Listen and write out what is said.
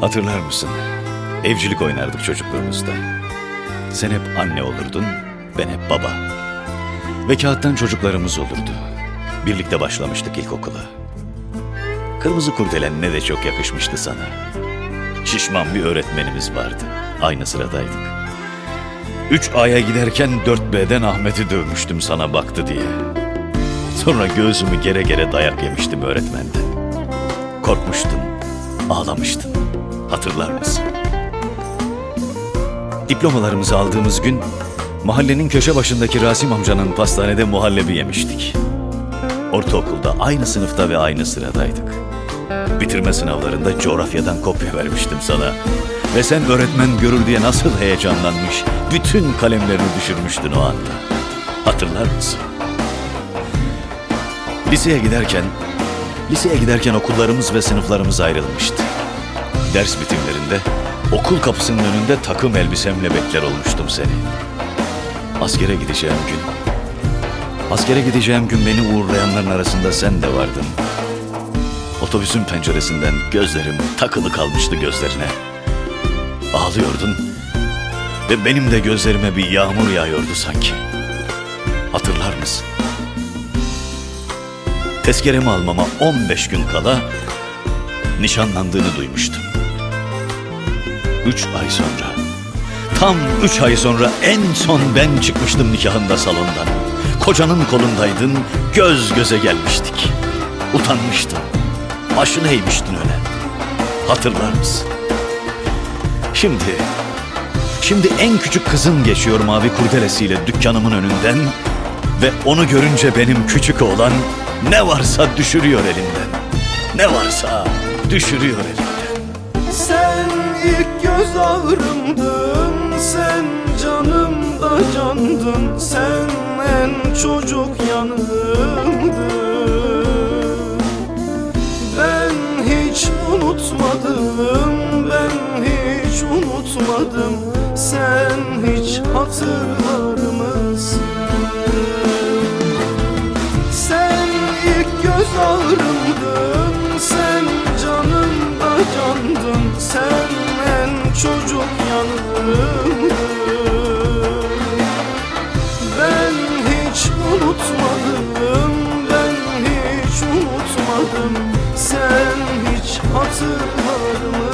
Hatırlar mısın? Evcilik oynardık çocukluğumuzda. Sen hep anne olurdun, ben hep baba. Ve kağıttan çocuklarımız olurdu. Birlikte başlamıştık ilkokula. Kırmızı kurdelen ne de çok yakışmıştı sana. Şişman bir öğretmenimiz vardı. Aynı sıradaydık. Üç A'ya giderken 4B'den Ahmet'i dövmüştüm sana baktı diye. Sonra göğsümü gere gere dayak yemiştim öğretmenden. Korkmuştun, ağlamıştın. Hatırlar mısın? Diplomalarımızı aldığımız gün mahallenin köşe başındaki Rasim amcanın pastanede muhallebi yemiştik. Ortaokulda aynı sınıfta ve aynı sıradaydık. Bitirme sınavlarında coğrafyadan kopya vermiştim sana. Ve sen öğretmen görür diye nasıl heyecanlanmış, bütün kalemlerini düşürmüştün o anda. Hatırlar mısın? Liseye giderken, liseye giderken okullarımız ve sınıflarımız ayrılmıştı. Ders bitimlerinde okul kapısının önünde takım elbisemle bekler olmuştum seni. Askere gideceğim gün, askere gideceğim gün beni uğurlayanların arasında sen de vardın. Otobüsün penceresinden gözlerim takılı kalmıştı gözlerine. Ağlıyordun ve benim de gözlerime bir yağmur yağıyordu sanki. Hatırlar mısın? Tezkeremi almama 15 gün kala nişanlandığını duymuştum. Üç ay sonra, tam üç ay sonra en son ben çıkmıştım nikahında salondan. Kocanın kolundaydın, göz göze gelmiştik. Utanmıştın, başını eğmiştin öyle. Hatırlar mısın? Şimdi, şimdi en küçük kızım geçiyor mavi kurdelesiyle dükkanımın önünden ve onu görünce benim küçük oğlan ne varsa düşürüyor elinden. Ne varsa düşürüyor elinden. Göz ağrımdın Sen canımda candın Sen en çocuk yanımdın Ben hiç unutmadım Ben hiç unutmadım Sen hiç hatırlar mısın? Sen ilk göz ağrımdın Sen canımda candın Ben hiç unutmadım, ben hiç unutmadım Sen hiç hatırlar mı?